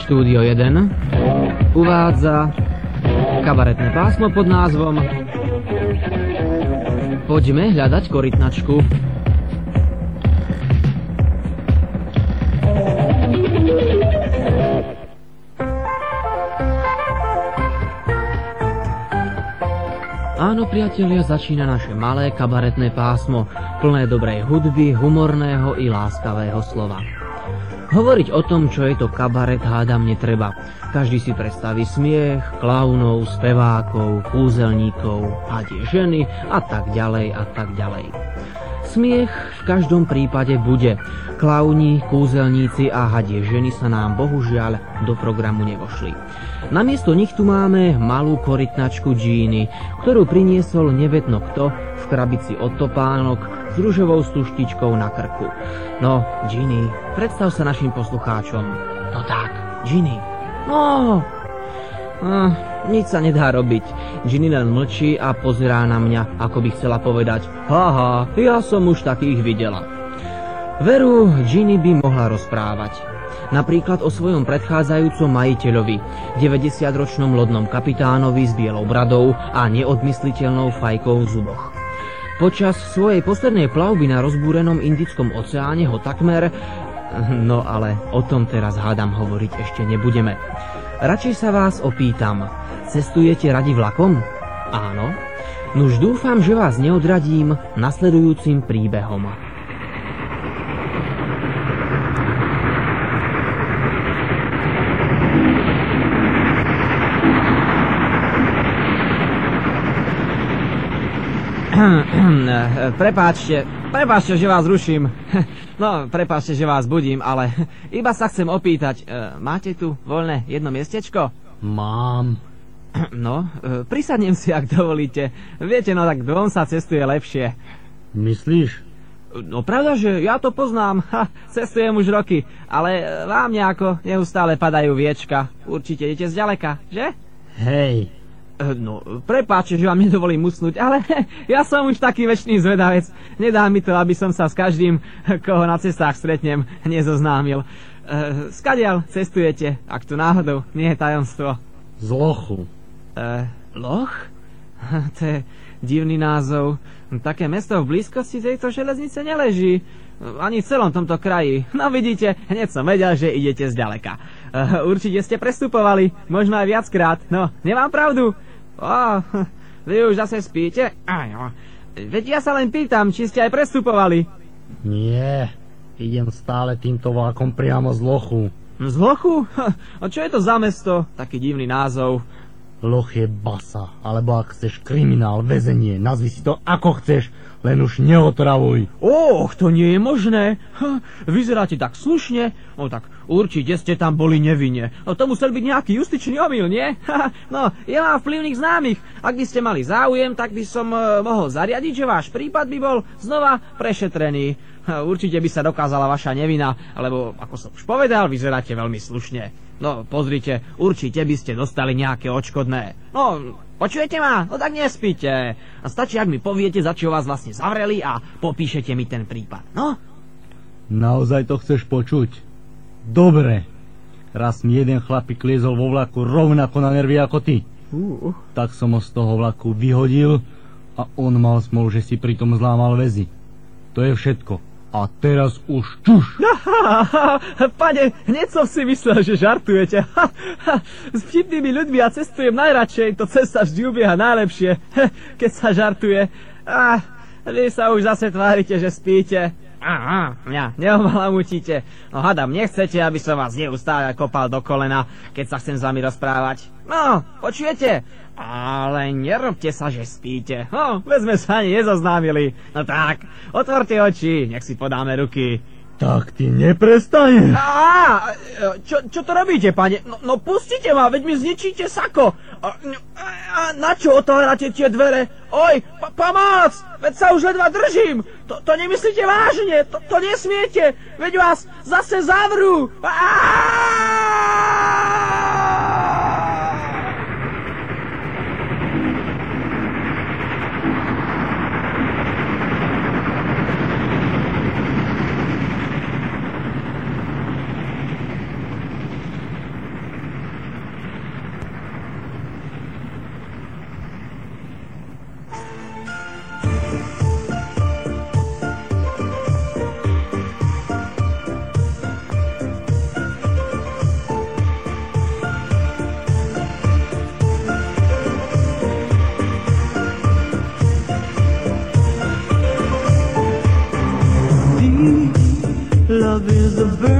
Štúdio 1 uvádza kabaretné pásmo pod názvom Poďme hľadať korytnačku. Áno, priatelia, začína naše malé kabaretné pásmo, plné dobrej hudby, humorného i láskavého slova. Hovoriť o tom, čo je to kabaret, hádam netreba. Každý si predstaví smiech, klaunov, spevákov, kúzelníkov, hadie ženy a tak ďalej a tak ďalej. Smiech v každom prípade bude. Klauni, kúzelníci a hadie ženy sa nám bohužiaľ do programu nevošli. Namiesto nich tu máme malú korytnačku džíny, ktorú priniesol nevedno kto v krabici od topánok s ružovou stuštičkou na krku. No, Ginny, predstav sa našim poslucháčom. No tak, Ginny. No, ah, nič sa nedá robiť. Ginny len mlčí a pozerá na mňa, ako by chcela povedať Haha, ja som už takých videla. Veru, Ginny by mohla rozprávať. Napríklad o svojom predchádzajúcom majiteľovi, 90-ročnom lodnom kapitánovi s bielou bradou a neodmysliteľnou fajkou v zuboch. Počas svojej poslednej plavby na rozbúrenom Indickom oceáne ho takmer... No ale o tom teraz hádam hovoriť ešte nebudeme. Radšej sa vás opýtam, cestujete radi vlakom? Áno? Nuž dúfam, že vás neodradím nasledujúcim príbehom. Prepáčte, prepáčte, že vás ruším. No, prepáčte, že vás budím, ale iba sa chcem opýtať, e, máte tu voľné jedno miestečko? Mám. No, e, prisadnem si, ak dovolíte. Viete, no tak dvom sa cestuje lepšie. Myslíš? No pravda, že ja to poznám. Ha, cestujem už roky, ale vám nejako neustále padajú viečka. Určite idete zďaleka, že? Hej, Eh, no, prepáčte, že vám nedovolím usnúť, ale ja som už taký väčší zvedavec. Nedá mi to, aby som sa s každým, koho na cestách stretnem, nezoznámil. Uh, skadiaľ cestujete, ak tu náhodou nie je tajomstvo? Z Lochu. Uh, loch? to je divný názov. Také mesto v blízkosti tejto železnice neleží. Ani v celom tomto kraji. No vidíte, hneď som vedel, že idete zďaleka. Uh, určite ste prestupovali, možno aj viackrát. No, nemám pravdu. Ó, vy už zase spíte? Aj, Veď ja sa len pýtam, či ste aj prestupovali. Nie, idem stále týmto vlakom priamo z Lochu. Z Lochu? A čo je to za mesto? Taký divný názov. Loch je basa, alebo ak chceš kriminál, väzenie, nazvi si to ako chceš, len už neotravuj. Och, to nie je možné. Vyzeráte tak slušne. No tak určite ste tam boli nevinne. No to musel byť nejaký justičný omyl, nie? no, ja mám vplyvných známych. Ak by ste mali záujem, tak by som uh, mohol zariadiť, že váš prípad by bol znova prešetrený. Určite by sa dokázala vaša nevina, lebo, ako som už povedal, vyzeráte veľmi slušne. No, pozrite, určite by ste dostali nejaké očkodné. No, Počujete ma? No tak nespíte. A stačí, ak mi poviete, za čo vás vlastne zavreli a popíšete mi ten prípad. No? Naozaj to chceš počuť? Dobre. Raz mi jeden chlapík liezol vo vlaku rovnako na nervy ako ty. Uh. Tak som ho z toho vlaku vyhodil a on mal smol, že si pritom zlámal väzy. To je všetko. A teraz už čuš. Pane, hneď som si myslel, že žartujete. S vtipnými ľuďmi ja cestujem najradšej, to cesta vždy ubieha najlepšie, keď sa žartuje. A vy sa už zase tvárite, že spíte. Aha, mňa neobalamutíte. No hadam, nechcete, aby som vás neustále kopal do kolena, keď sa chcem s vami rozprávať. No, počujete? Ale nerobte sa, že spíte. No, veď sme sa ani nezoznámili. No tak, otvorte oči, nech si podáme ruky. Tak ty neprestane. Á, čo, čo to robíte, pane? No, no pustite ma, veď mi zničíte sako. A, a na čo otvárate tie dvere? Oj, pa, pomoc! Veď sa už ledva držím. To, to nemyslíte vážne, to, to nesmiete. Veď vás zase zavrú. Aaaa! the bird.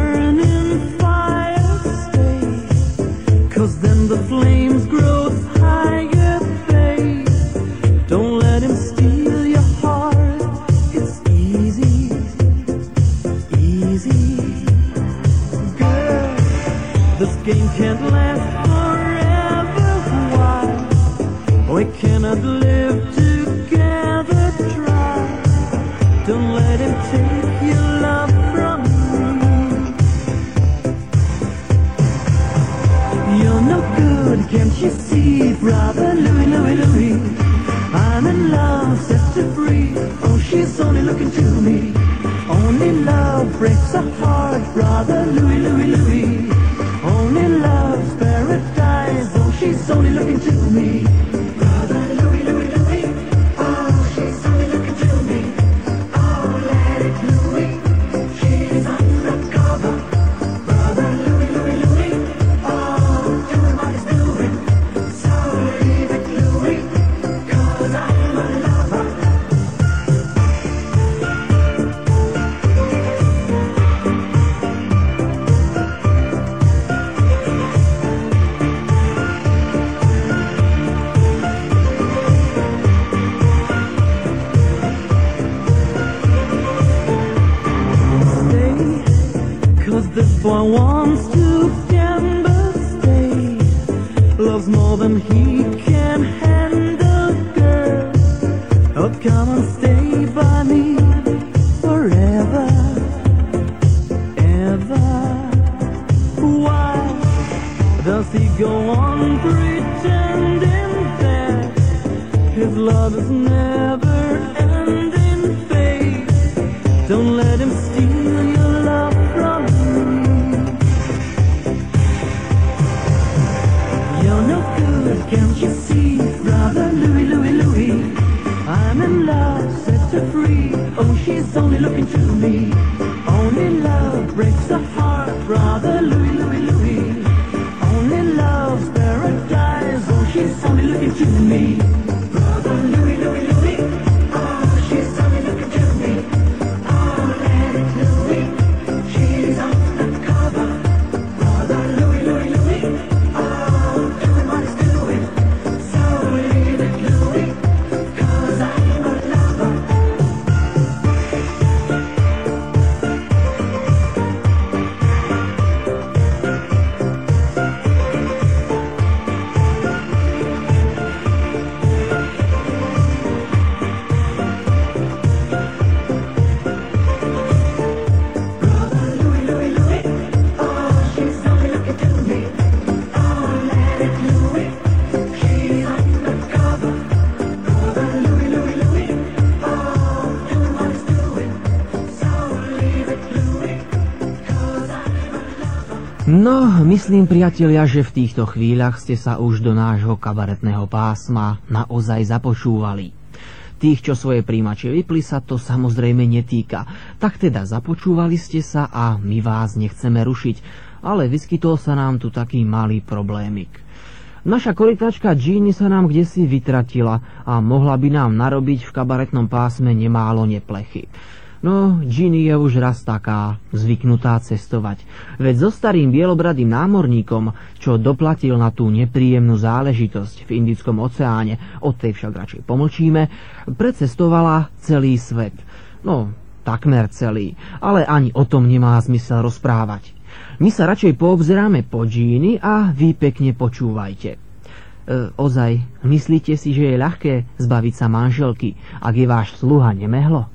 To me. No, myslím priatelia, že v týchto chvíľach ste sa už do nášho kabaretného pásma naozaj započúvali. Tých, čo svoje príjimače vypli, sa to samozrejme netýka. Tak teda započúvali ste sa a my vás nechceme rušiť, ale vyskytol sa nám tu taký malý problémik. Naša korytačka Gini sa nám kdesi vytratila a mohla by nám narobiť v kabaretnom pásme nemálo neplechy. No, Ginny je už raz taká, zvyknutá cestovať. Veď so starým bielobradým námorníkom, čo doplatil na tú nepríjemnú záležitosť v Indickom oceáne, od tej však radšej pomlčíme, precestovala celý svet. No, takmer celý, ale ani o tom nemá zmysel rozprávať. My sa radšej poobzeráme po Gini a vy pekne počúvajte. E, ozaj, myslíte si, že je ľahké zbaviť sa manželky, ak je váš sluha nemehlo?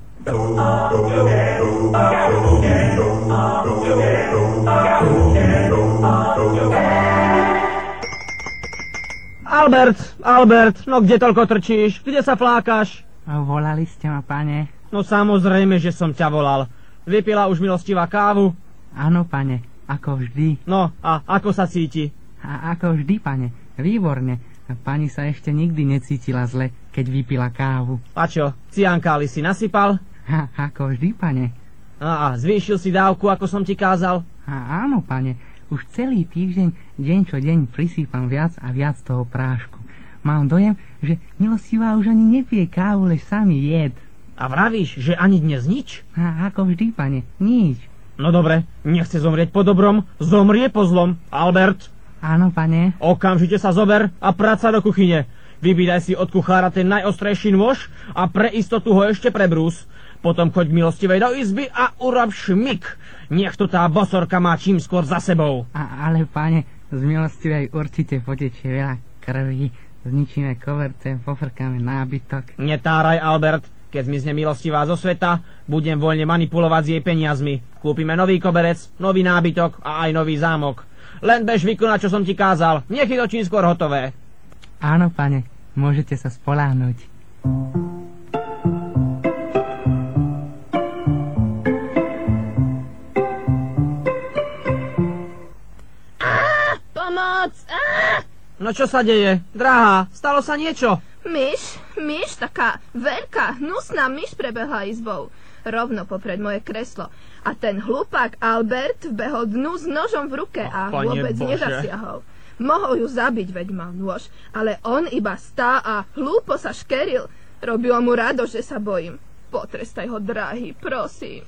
Albert, Albert, no kde toľko trčíš? Kde sa flákaš? Volali ste ma, pane? No samozrejme, že som ťa volal. Vypila už milostivá kávu? Áno, pane, ako vždy. No a ako sa cíti? A ako vždy, pane, výborne. Pani sa ešte nikdy necítila zle, keď vypila kávu. A čo, ciankáli si nasypal? A ako vždy, pane. A, zvýšil si dávku, ako som ti kázal? A áno, pane, už celý týždeň, deň čo deň prisýpam viac a viac toho prášku. Mám dojem, že milostivá už ani nepije kávu, lež sami jed. A vravíš, že ani dnes nič? A ako vždy, pane, nič. No dobre, nechce zomrieť po dobrom, zomrie po zlom. Albert, Áno, pane. okamžite sa zober a práca do kuchyne. Vybídaj si od kuchára ten najostrejší nôž a pre istotu ho ešte prebrús. Potom choď milostivej do izby a urob šmik. Nech to tá bosorka má čím skôr za sebou. A, ale, pane, z milostivej určite potečie veľa krvi. Zničíme koverte, pofrkáme nábytok. Netáraj, Albert. Keď zmizne milostivá zo sveta, budem voľne manipulovať s jej peniazmi. Kúpime nový koberec, nový nábytok a aj nový zámok. Len bež vykonať, čo som ti kázal. Nech je to čím skôr hotové. Áno, pane, môžete sa spoláhnuť. Pomoc! Á! No čo sa deje? Drahá, stalo sa niečo? Myš, myš, taká veľká, hnusná myš prebehla izbou. Rovno popred moje kreslo. A ten hlupák Albert vbehol dnu s nožom v ruke a Pane vôbec Bože. nezasiahol. Mohol ju zabiť, veď mal nôž, ale on iba stá a hlúpo sa škeril. Robilo mu rado, že sa bojím. Potrestaj ho, drahý, prosím.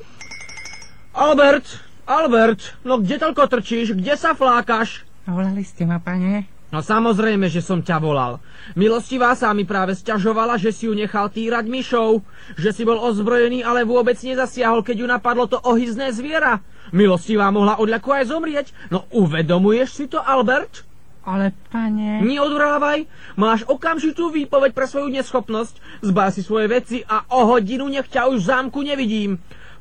Albert, Albert, no kde toľko trčíš? Kde sa flákaš? Volali ste ma, pane? No samozrejme, že som ťa volal. Milostivá sa mi práve sťažovala, že si ju nechal týrať myšou, že si bol ozbrojený, ale vôbec nezasiahol, keď ju napadlo to ohyzné zviera. Milostivá mohla odľaku aj zomrieť. No uvedomuješ si to, Albert? Ale, pane... Neodrávaj, máš okamžitú výpoveď pre svoju neschopnosť, zbaj si svoje veci a o hodinu nech ťa už v zámku nevidím.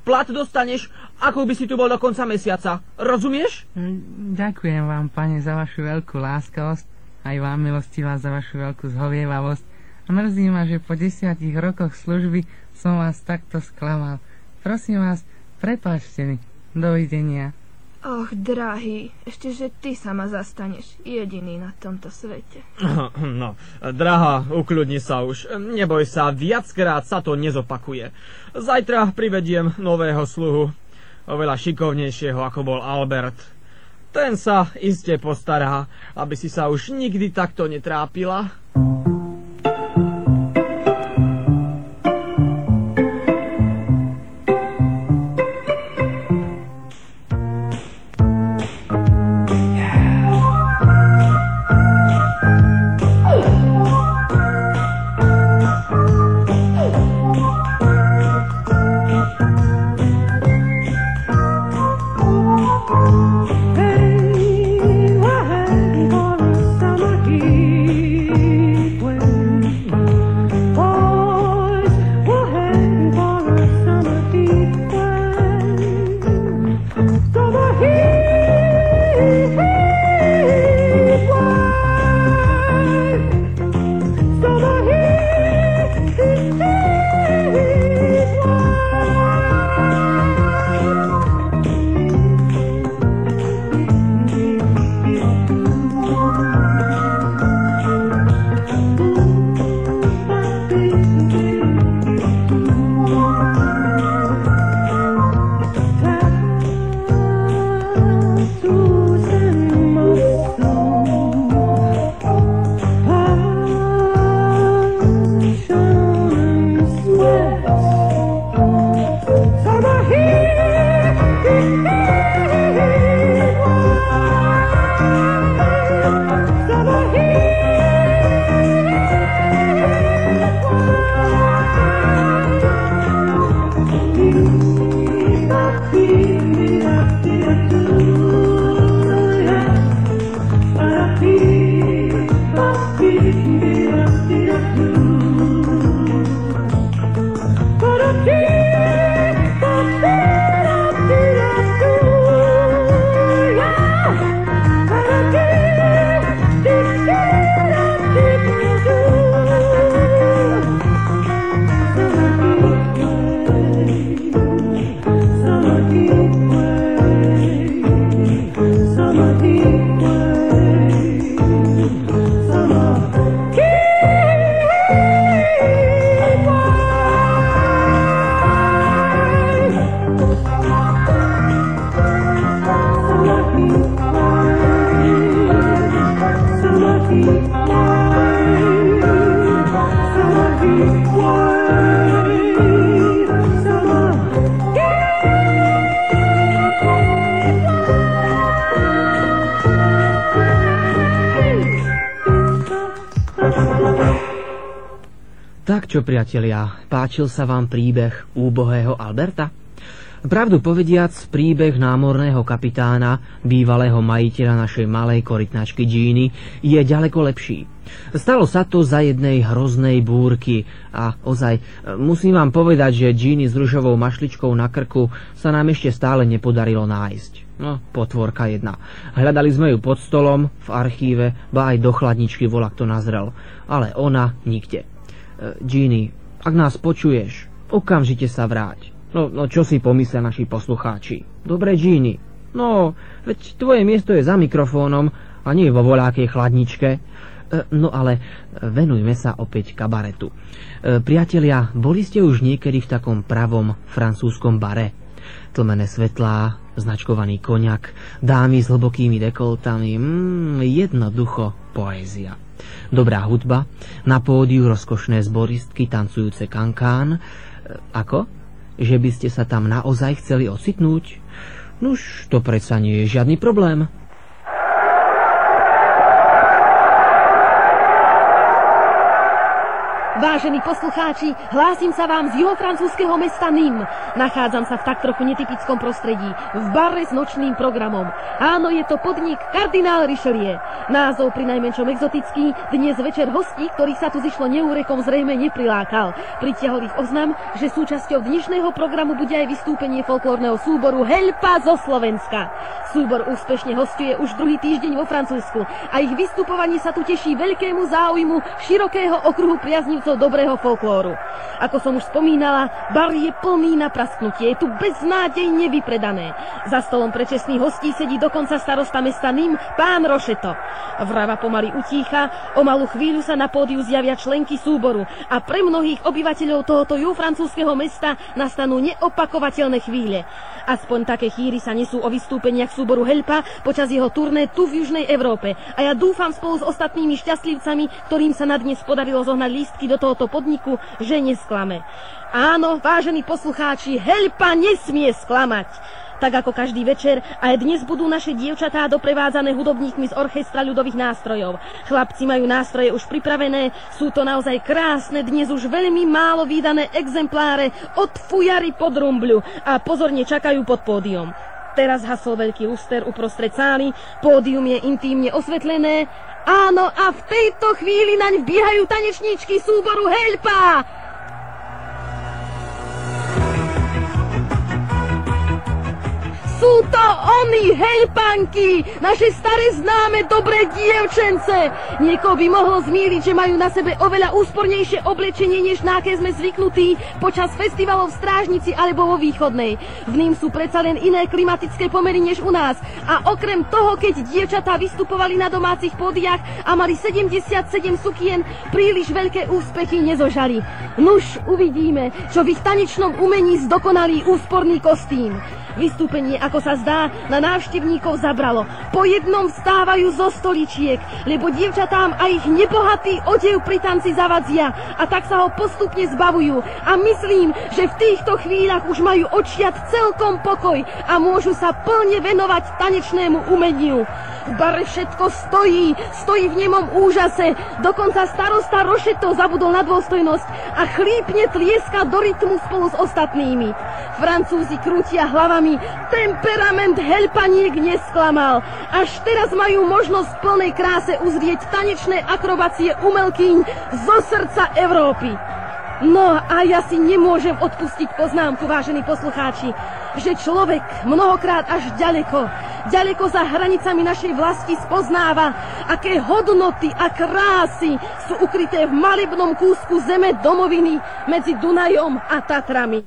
Plat dostaneš, ako by si tu bol do konca mesiaca. Rozumieš? Mm, Ďakujem vám, pane, za vašu veľkú láskavosť, aj vám, milostivá, za vašu veľkú zhovievavosť. A mrzí ma, že po desiatich rokoch služby som vás takto sklamal. Prosím vás, prepáčte mi. Dovidenia. Och, drahý, ešte, že ty sa ma zastaneš, jediný na tomto svete. No, drahá, ukľudni sa už. Neboj sa, viackrát sa to nezopakuje. Zajtra privediem nového sluhu, oveľa šikovnejšieho, ako bol Albert. Ten sa iste postará, aby si sa už nikdy takto netrápila. Tak čo, priatelia, páčil sa vám príbeh úbohého Alberta? Pravdu povediac, príbeh námorného kapitána, bývalého majiteľa našej malej korytnačky Gíny, je ďaleko lepší. Stalo sa to za jednej hroznej búrky a ozaj musím vám povedať, že Gini s ružovou mašličkou na krku sa nám ešte stále nepodarilo nájsť. No, potvorka jedna. Hľadali sme ju pod stolom, v archíve, ba aj do chladničky volak to nazrel. Ale ona nikde. E, Gini, ak nás počuješ, okamžite sa vráť. No, no čo si pomyslia naši poslucháči? Dobre, Gini. No, veď tvoje miesto je za mikrofónom a nie vo voľakej chladničke. E, no ale venujme sa opäť kabaretu. E, priatelia, boli ste už niekedy v takom pravom francúzskom bare? Tlmené svetlá, značkovaný koniak, dámy s hlbokými dekoltami, mm, jednoducho poézia. Dobrá hudba, na pódiu rozkošné zboristky, tancujúce kankán. E, ako? Že by ste sa tam naozaj chceli ocitnúť? Nuž, to predsa nie je žiadny problém. Vážení poslucháči, hlásim sa vám z juhofrancúzského mesta Nîmes. Nachádzam sa v tak trochu netypickom prostredí, v bare s nočným programom. Áno, je to podnik Kardinál Richelieu. Názov pri najmenšom exotický, dnes večer hostí, ktorých sa tu zišlo neúrekom, zrejme neprilákal. Pritiahol ich oznam, že súčasťou dnešného programu bude aj vystúpenie folklórneho súboru Helpa zo Slovenska. Súbor úspešne hostuje už druhý týždeň vo Francúzsku a ich vystupovanie sa tu teší veľkému záujmu širokého okruhu priaznivcov milovcov dobrého folklóru. Ako som už spomínala, bar je plný na prasknutie, je tu beznádejne vypredané. Za stolom pre čestných hostí sedí dokonca starosta mesta Ním, pán Rošeto. Vrava pomaly utícha, o malú chvíľu sa na pódiu zjavia členky súboru a pre mnohých obyvateľov tohoto francúzského mesta nastanú neopakovateľné chvíle. Aspoň také chýry sa nesú o vystúpeniach súboru Helpa počas jeho turné tu v Južnej Európe. A ja dúfam spolu s ostatnými šťastlivcami, ktorým sa na dnes podarilo zohnať lístky do tohoto podniku, že nesklame. Áno, vážení poslucháči, Helpa nesmie sklamať. Tak ako každý večer, aj dnes budú naše dievčatá doprevádzané hudobníkmi z orchestra ľudových nástrojov. Chlapci majú nástroje už pripravené, sú to naozaj krásne, dnes už veľmi málo výdané exempláre od fujary pod rumbľu a pozorne čakajú pod pódium. Teraz hasol veľký luster uprostred sály, pódium je intímne osvetlené. Áno, a v tejto chvíli naň vbiehajú tanečníčky súboru Helpa. Sú to oni, hejpanky, naše staré známe dobré dievčence. Niekoho by mohlo zmíliť, že majú na sebe oveľa úspornejšie oblečenie, než na aké sme zvyknutí počas festivalov v Strážnici alebo vo Východnej. V ním sú predsa len iné klimatické pomery než u nás. A okrem toho, keď dievčatá vystupovali na domácich pódiach a mali 77 sukien, príliš veľké úspechy nezožali. Nuž, uvidíme, čo v ich tanečnom umení zdokonalí úsporný kostým. Vystúpenie, ako sa zdá, na návštevníkov zabralo. Po jednom vstávajú zo stoličiek, lebo dievčatám a ich nebohatý odev pri tanci zavadzia a tak sa ho postupne zbavujú. A myslím, že v týchto chvíľach už majú očiat celkom pokoj a môžu sa plne venovať tanečnému umeniu. V bare všetko stojí, stojí v nemom úžase. Dokonca starosta Rošeto zabudol na dôstojnosť a chlípne tlieska do rytmu spolu s ostatnými. Francúzi krútia hlavami, temperament helpaniek nesklamal. Až teraz majú možnosť v plnej kráse uzrieť tanečné akrobácie umelkyň zo srdca Európy. No a ja si nemôžem odpustiť poznámku, vážení poslucháči, že človek mnohokrát až ďaleko, ďaleko za hranicami našej vlasti spoznáva, aké hodnoty a krásy sú ukryté v malebnom kúsku zeme domoviny medzi Dunajom a Tatrami.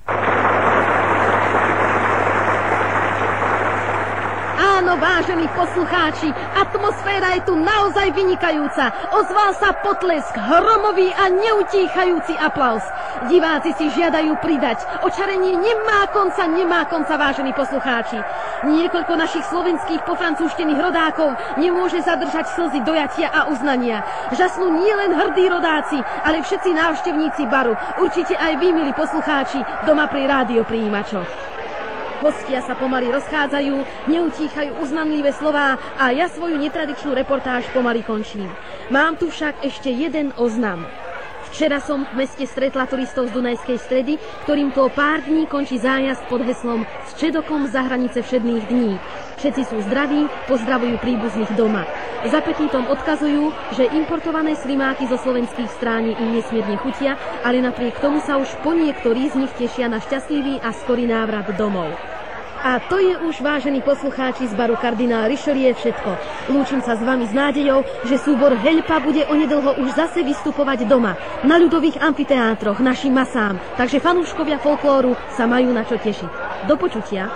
Áno, vážení poslucháči, atmosféra je tu naozaj vynikajúca. Ozval sa potlesk, hromový a neutíchajúci aplaus. Diváci si žiadajú pridať. Očarenie nemá konca, nemá konca, vážení poslucháči. Niekoľko našich slovenských pofrancúštených rodákov nemôže zadržať slzy dojatia a uznania. Žasnú nielen hrdí rodáci, ale všetci návštevníci baru. Určite aj vy, milí poslucháči, doma pri rádiopríjimačoch. Hostia sa pomaly rozchádzajú, neutíchajú uznanlivé slová a ja svoju netradičnú reportáž pomaly končím. Mám tu však ešte jeden oznam. Včera som v meste stretla turistov z Dunajskej stredy, ktorým to pár dní končí zájazd pod heslom s Čedokom za hranice všedných dní. Všetci sú zdraví, pozdravujú príbuzných doma. Za petítom odkazujú, že importované slimáky zo slovenských strání im nesmierne chutia, ale napriek tomu sa už po niektorí z nich tešia na šťastlivý a skorý návrat domov. A to je už, vážení poslucháči z baru kardinál Richelieu, všetko. Lúčim sa s vami s nádejou, že súbor Helpa bude onedlho už zase vystupovať doma, na ľudových amfiteátroch, našim masám. Takže fanúškovia folklóru sa majú na čo tešiť. Do počutia.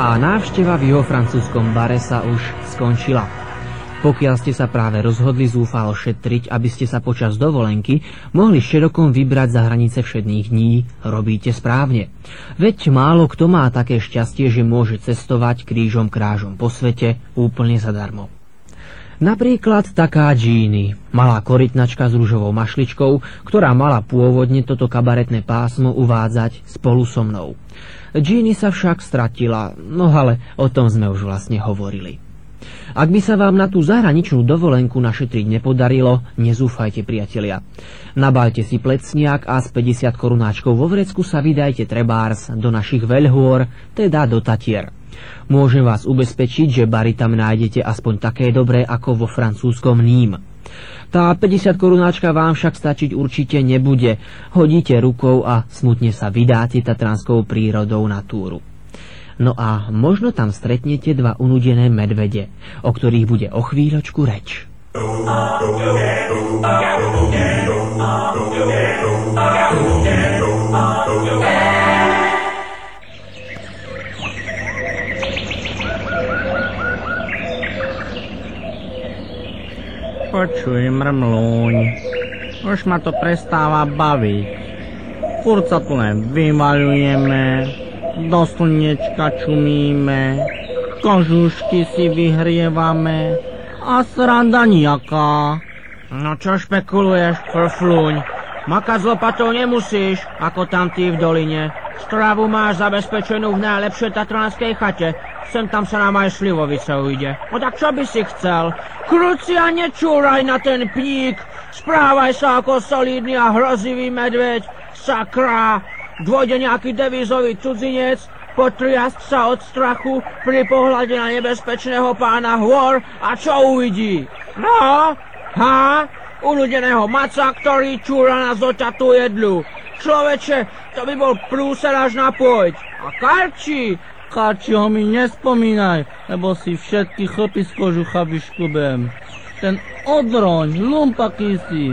A návšteva v jeho francúzskom bare sa už skončila. Pokiaľ ste sa práve rozhodli zúfalo šetriť, aby ste sa počas dovolenky mohli šerokom vybrať za hranice všedných dní, robíte správne. Veď málo kto má také šťastie, že môže cestovať krížom krážom po svete úplne zadarmo. Napríklad taká Genie, malá korytnačka s rúžovou mašličkou, ktorá mala pôvodne toto kabaretné pásmo uvádzať spolu so mnou. Genie sa však stratila, no ale o tom sme už vlastne hovorili. Ak by sa vám na tú zahraničnú dovolenku našetriť nepodarilo, nezúfajte priatelia. Nabajte si plecniak a s 50 korunáčkov vo vrecku sa vydajte trebárs do našich veľhôr, teda do Tatier. Môžem vás ubezpečiť, že bary tam nájdete aspoň také dobré ako vo francúzskom Nîmes. Tá 50 korunáčka vám však stačiť určite nebude. Hodíte rukou a smutne sa vydáte tatranskou prírodou na túru. No a možno tam stretnete dva unudené medvede, o ktorých bude o chvíľočku reč. Počuj, mrmlúň, už ma to prestáva baviť. Furt sa tu len vymaľujeme, do slnečka čumíme, kožušky si vyhrievame a sranda nejaká. No čo špekuluješ, frfluň? Makať s lopatou nemusíš, ako tam ty v doline. Stravu máš zabezpečenú v najlepšej tatranskej chate. Sem tam sa nám aj šlivovice ujde. No tak čo by si chcel? Krucia nečúraj na ten pník, správaj sa ako solidný a hrozivý medveď, sakra. Dôjde nejaký devízový cudzinec, potriasť sa od strachu pri pohľade na nebezpečného pána hôr a čo uvidí? No, ha? Uľudeného maca, ktorý čúra na zoťatú jedlu. Človeče, to by bol prúser až na pôjď. A karči, ho mi nespomínaj, lebo si všetky chlpy z kožucha vyškubem. Ten odroň, lumpaký si.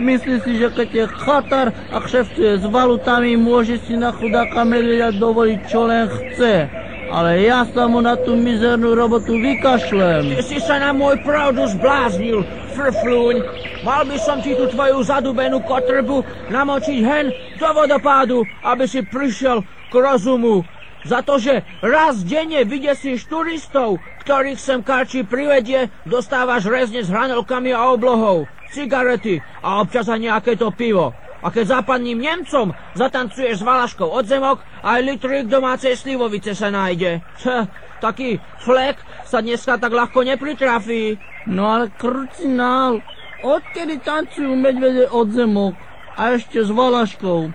Myslí si, že keď je chatar a kšeftuje s valutami, môže si na chudáka medveďa dovoliť čo len chce. Ale ja sa mu na tú mizernú robotu vykašlem. Ty si sa na môj pravdu zbláznil, frflúň. Mal by som ti tú tvoju zadubenú kotrbu namočiť hen do vodopádu, aby si prišiel k rozumu. Za to, že raz denne vydesíš turistov, ktorých sem karči privedie, dostávaš rezne s hranolkami a oblohou, cigarety a občas aj nejaké to pivo. A keď západným Nemcom zatancuješ s valaškou od zemok, aj litrik domácej slivovice sa nájde. Č, taký flek sa dneska tak ľahko nepritrafí. No ale krucinál, odkedy tancujú medvede od zemok a ešte s valaškou?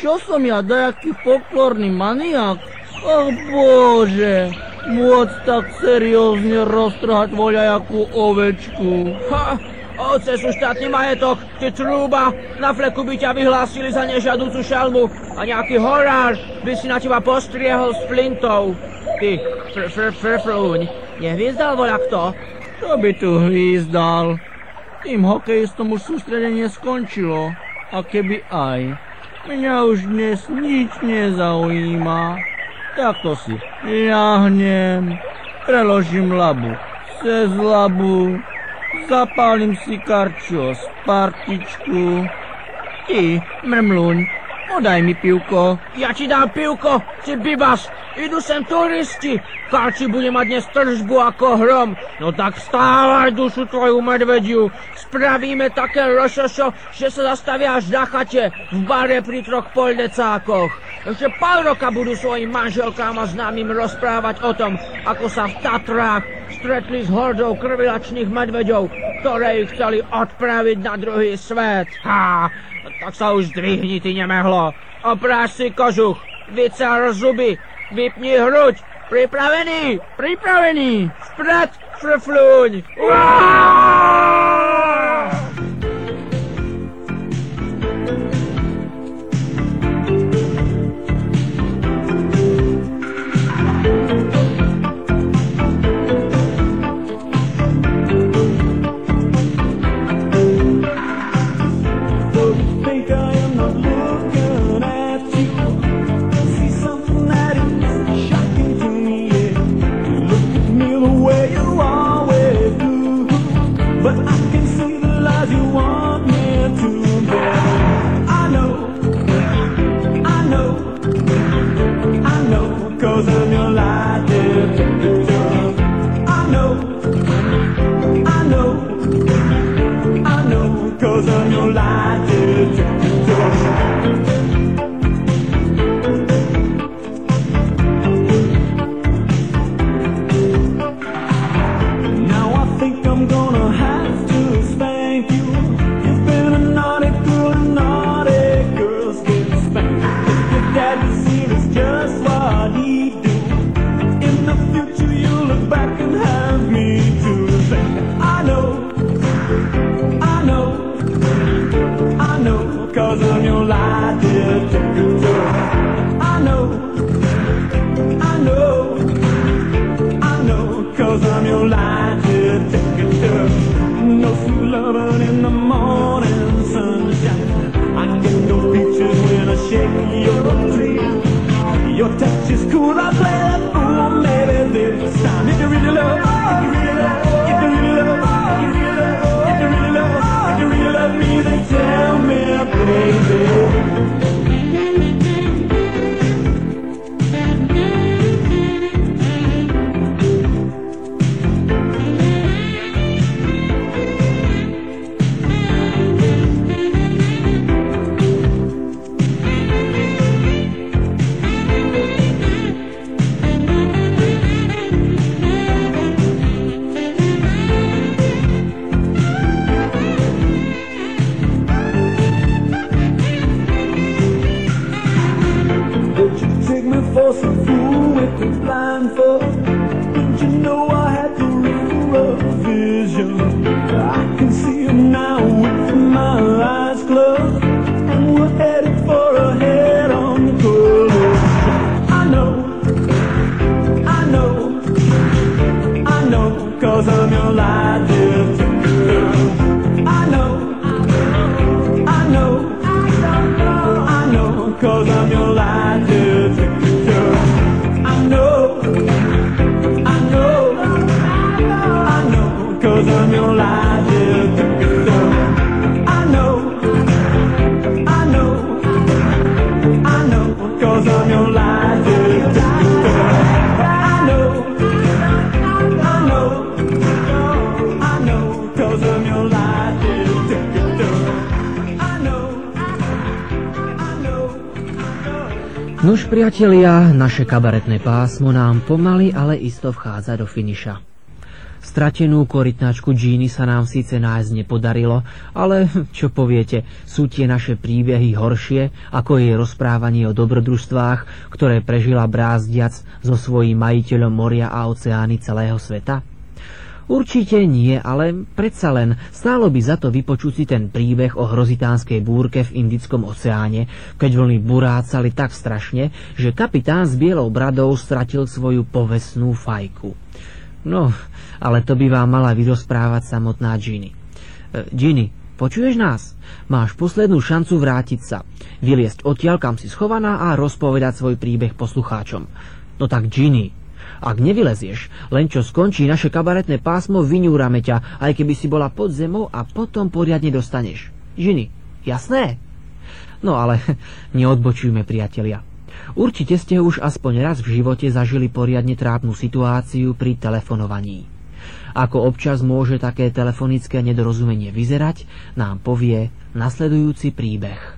Čo som ja, dajaký folklórny maniak? Oh bože, môcť tak seriózne roztrhať voľajakú ovečku. Ha, oce sú štátny majetok, ty trúba, na fleku by ťa vyhlásili za nežiadúcu šelmu a nejaký horár by si na teba postriehol s flintov. Ty, fr, fr, fr, frúň, nevyzdal voľa kto? Kto by tu hvízdal? Tým hokejistom už sústredenie skončilo. A keby aj, mňa už dnes nič nezaujíma. Takto si ľahnem, preložím labu cez labu, zapálim si karčo z partičku. Ty, mrmluň, podaj mi pivko. Ja ti dám pivko, ty bibas, idú sem turisti. Karči bude mať dnes tržbu ako hrom. No tak stávaj dušu tvoju medvediu. Spravíme také rošošo, že sa zastavia až na chate v bare pri troch poldecákoch. Ešte pol roka budú svojim manželkám a známym rozprávať o tom, ako sa v Tatrách stretli s hordou krvilačných medveďov, ktoré ich chceli odpraviť na druhý svet. Ha, tak sa už zdvihni, ty nemehlo. Opráš si kožuch, vycar zuby, vypni hruď. Pripravený, pripravený, vpred, frfluň. Uaaaaaa! loving in the morning. kalır priatelia, naše kabaretné pásmo nám pomaly, ale isto vchádza do finiša. Stratenú korytnačku Gini sa nám síce nájsť nepodarilo, ale čo poviete, sú tie naše príbehy horšie ako jej rozprávanie o dobrodružstvách, ktoré prežila brázdiac so svojím majiteľom moria a oceány celého sveta? Určite nie, ale predsa len stálo by za to vypočuť si ten príbeh o hrozitánskej búrke v Indickom oceáne, keď vlny burácali tak strašne, že kapitán s bielou bradou stratil svoju povesnú fajku. No, ale to by vám mala vyrozprávať samotná Ginny. E, Ginny, počuješ nás? Máš poslednú šancu vrátiť sa, vyliesť odtiaľ, kam si schovaná a rozpovedať svoj príbeh poslucháčom. No tak Ginny, ak nevylezieš, len čo skončí naše kabaretné pásmo, vyňúrame ťa, aj keby si bola pod zemou a potom poriadne dostaneš. Žiny, jasné? No ale neodbočujme, priatelia. Určite ste už aspoň raz v živote zažili poriadne trápnu situáciu pri telefonovaní. Ako občas môže také telefonické nedorozumenie vyzerať, nám povie nasledujúci príbeh.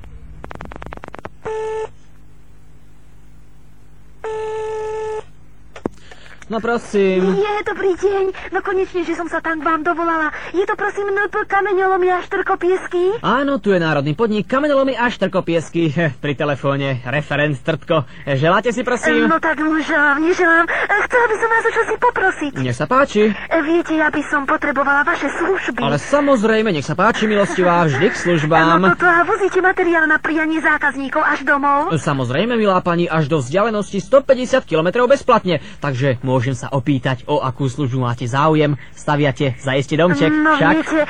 No prosím. Je, dobrý deň. No konečne, že som sa tam k vám dovolala. Je to prosím NP kameňolomy a štrkopiesky? Áno, tu je národný podnik kameňolomy a štrkopiesky. Pri telefóne referent Trtko. Želáte si prosím? No tak neželám, neželám. Chcela by som vás o čosi poprosiť. Nech sa páči. Viete, ja by som potrebovala vaše služby. Ale samozrejme, nech sa páči, milostivá, vždy k službám. No toto a vozíte materiál na prijanie zákazníkov až domov? Samozrejme, milá pani, až do vzdialenosti 150 km bezplatne. Takže môžete Môžem sa opýtať, o akú službu máte záujem? Staviate, zajeste domček, no, však? Viete...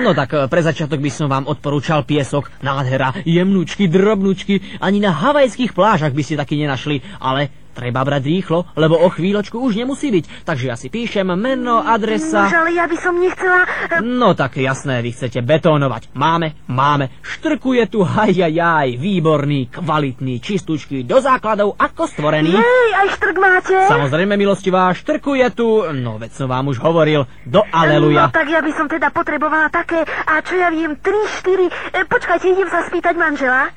No tak eh, pre začiatok by som vám odporúčal piesok, nádhera, jemnúčky, drobnúčky, ani na havajských plážach by ste taky nenašli, ale Treba brať rýchlo, lebo o chvíľočku už nemusí byť. Takže ja si píšem meno, adresa... No, ale ja by som nechcela... Eh, no tak jasné, vy chcete betónovať. Máme, máme. Štrkuje tu, hajajaj, výborný, kvalitný, čistúčky, do základov ako stvorený. Jej, aj štrk máte? Samozrejme, milostivá, štrkuje tu, no veď som vám už hovoril, do aleluja. No tak ja by som teda potrebovala také, a čo ja viem, 3, 4... E, počkajte, idem sa spýtať manžela.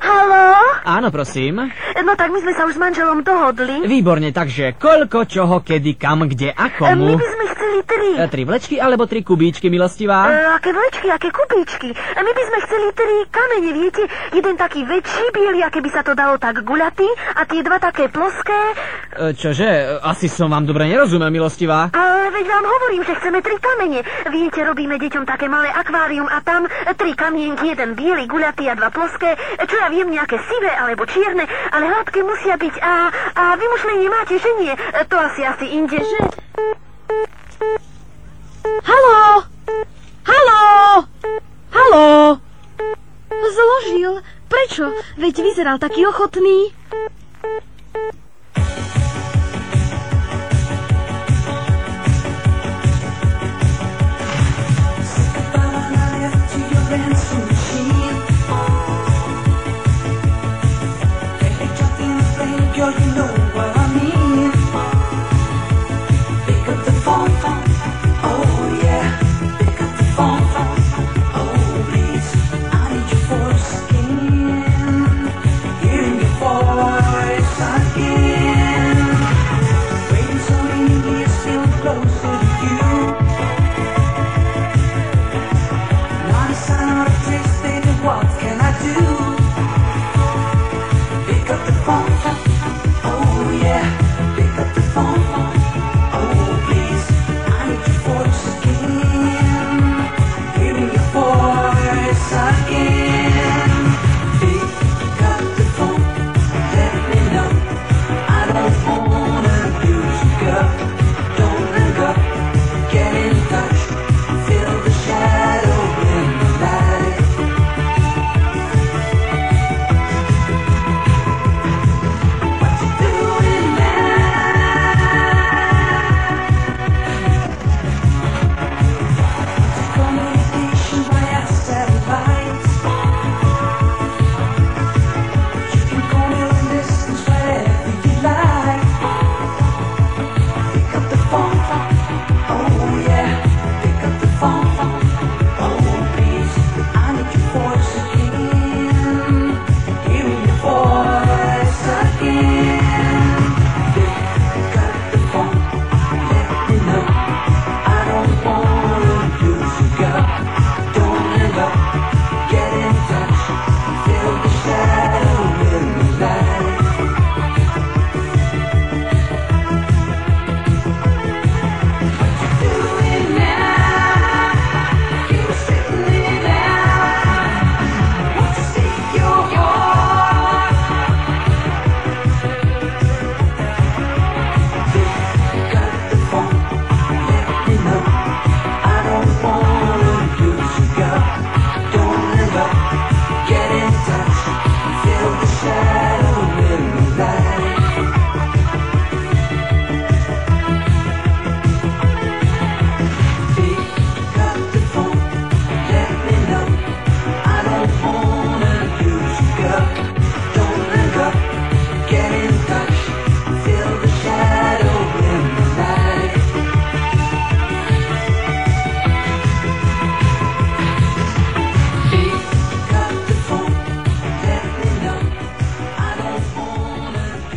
Haló? Áno, prosím. No tak my sme sa už s manželom dohodli. Výborne, takže koľko, čoho, kedy, kam, kde a komu? My by sme chceli tri. E, tri vlečky alebo tri kubíčky, milostivá? E, aké vlečky, aké kubíčky? E, my by sme chceli tri kamene, viete? Jeden taký väčší, biely, aké by sa to dalo tak guľatý a tie dva také ploské. E, čože? Asi som vám dobre nerozumel, milostivá. Ale veď vám hovorím, že chceme tri kamene. Viete, robíme deťom také malé akvárium a tam tri kamienky, jeden biely, guľatý a dva ploské. Čo ja viem, nejaké sivé alebo čierne, ale hladké musia byť. A, a vymyšlenie máte, že nie? To asi asi inde, že? Haló! Haló! Haló! Zložil. Prečo? Veď vyzeral taký ochotný.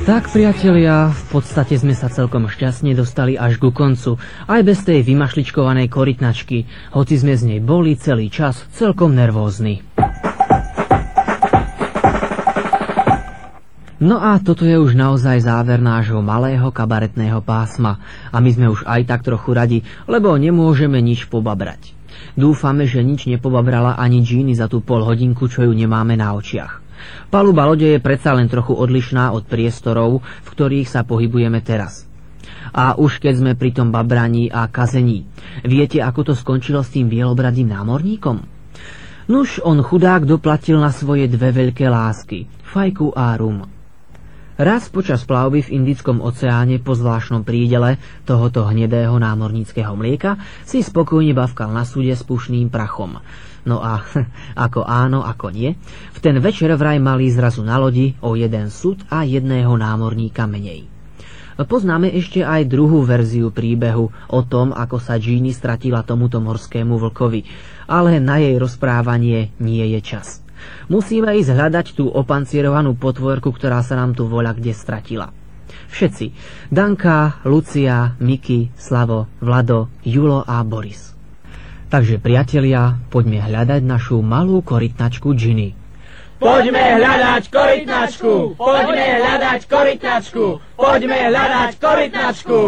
Tak, priatelia, v podstate sme sa celkom šťastne dostali až ku koncu, aj bez tej vymašličkovanej korytnačky, hoci sme z nej boli celý čas celkom nervózni. No a toto je už naozaj záver nášho malého kabaretného pásma a my sme už aj tak trochu radi, lebo nemôžeme nič pobabrať. Dúfame, že nič nepobabrala ani Gini za tú pol hodinku, čo ju nemáme na očiach. Paluba lode je predsa len trochu odlišná od priestorov, v ktorých sa pohybujeme teraz. A už keď sme pri tom babraní a kazení, viete, ako to skončilo s tým bielobradým námorníkom? Nuž, on chudák doplatil na svoje dve veľké lásky, fajku a rum. Raz počas plavby v Indickom oceáne po zvláštnom prídele tohoto hnedého námorníckého mlieka si spokojne bavkal na súde s pušným prachom. No a ako áno, ako nie, v ten večer vraj mali zrazu na lodi o jeden súd a jedného námorníka menej. Poznáme ešte aj druhú verziu príbehu o tom, ako sa Gini stratila tomuto morskému vlkovi, ale na jej rozprávanie nie je čas. Musíme ísť hľadať tú opancierovanú potvorku, ktorá sa nám tu voľa kde stratila. Všetci. Danka, Lucia, Miki, Slavo, Vlado, Julo a Boris. Takže priatelia, poďme hľadať našu malú korytnačku Ginny. Poďme hľadať korytnačku! Poďme hľadať korytnačku! Poďme hľadať korytnačku!